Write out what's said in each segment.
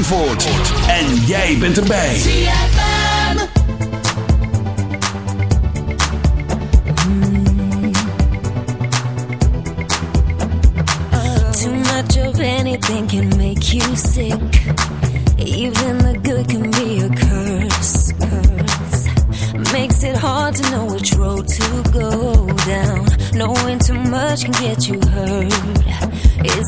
Zandvoort. En jij bent erbij. Mm. Too much of anything can make you sick. Even the good can be a curse. curse. Makes it hard to know which road to go down. Knowing too much can get you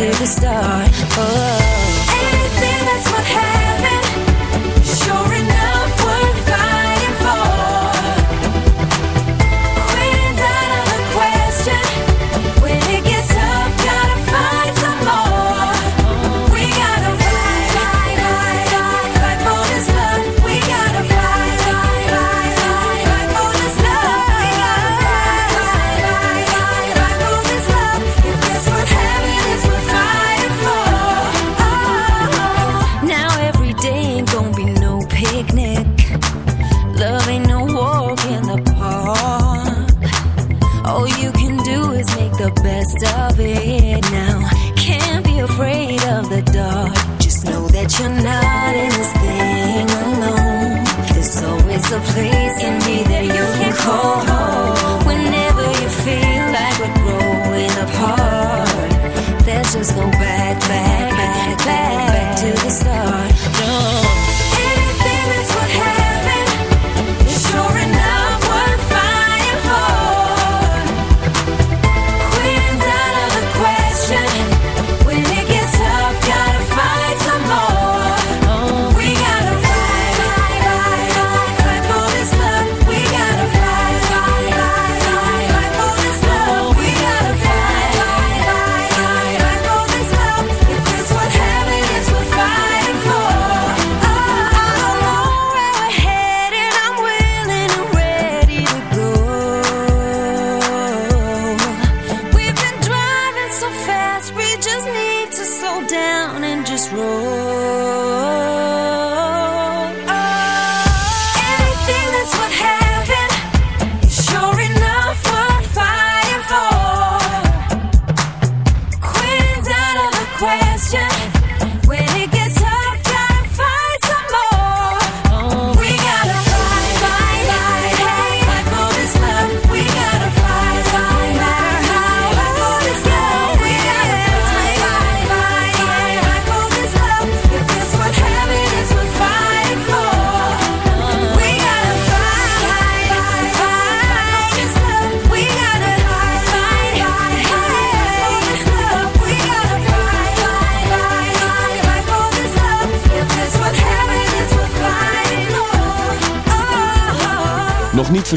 to the start. Oh.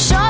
show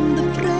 the fray.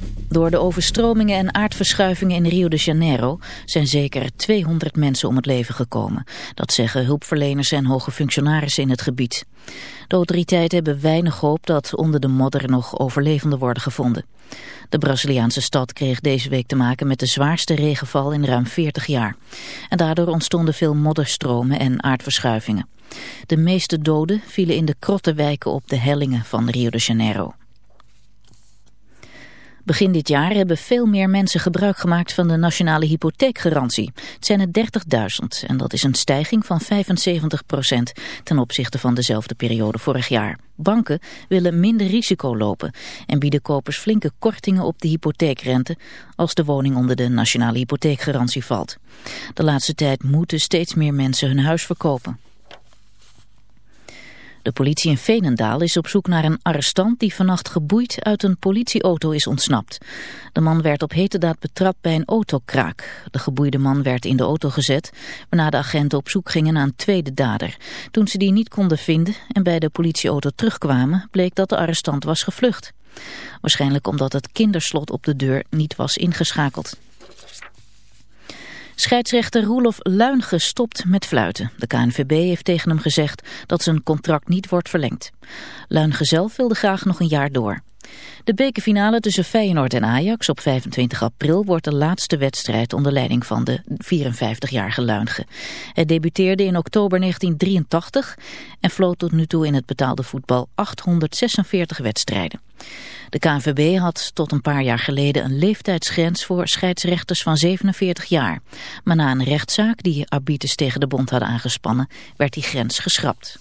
Door de overstromingen en aardverschuivingen in Rio de Janeiro zijn zeker 200 mensen om het leven gekomen. Dat zeggen hulpverleners en hoge functionarissen in het gebied. De autoriteiten hebben weinig hoop dat onder de modder nog overlevenden worden gevonden. De Braziliaanse stad kreeg deze week te maken met de zwaarste regenval in ruim 40 jaar. En daardoor ontstonden veel modderstromen en aardverschuivingen. De meeste doden vielen in de krotte wijken op de hellingen van Rio de Janeiro. Begin dit jaar hebben veel meer mensen gebruik gemaakt van de nationale hypotheekgarantie. Het zijn er 30.000 en dat is een stijging van 75 procent ten opzichte van dezelfde periode vorig jaar. Banken willen minder risico lopen en bieden kopers flinke kortingen op de hypotheekrente als de woning onder de nationale hypotheekgarantie valt. De laatste tijd moeten steeds meer mensen hun huis verkopen. De politie in Veenendaal is op zoek naar een arrestant die vannacht geboeid uit een politieauto is ontsnapt. De man werd op heterdaad betrapt bij een autokraak. De geboeide man werd in de auto gezet, waarna de agenten op zoek gingen naar een tweede dader. Toen ze die niet konden vinden en bij de politieauto terugkwamen, bleek dat de arrestant was gevlucht. Waarschijnlijk omdat het kinderslot op de deur niet was ingeschakeld. Scheidsrechter Roelof Luinge stopt met fluiten. De KNVB heeft tegen hem gezegd dat zijn contract niet wordt verlengd. Luinge zelf wilde graag nog een jaar door. De bekerfinale tussen Feyenoord en Ajax op 25 april wordt de laatste wedstrijd onder leiding van de 54-jarige Luinge. Hij debuteerde in oktober 1983 en floot tot nu toe in het betaalde voetbal 846 wedstrijden. De KNVB had tot een paar jaar geleden een leeftijdsgrens voor scheidsrechters van 47 jaar. Maar na een rechtszaak die arbiters tegen de bond hadden aangespannen, werd die grens geschrapt.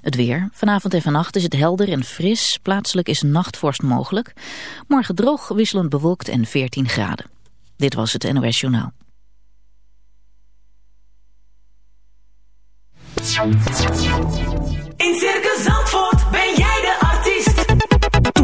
Het weer. Vanavond en vannacht is het helder en fris. Plaatselijk is nachtvorst mogelijk. Morgen droog, wisselend bewolkt en 14 graden. Dit was het NOS Journaal. In Circus Zandvoort ben artiest.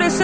Gracias.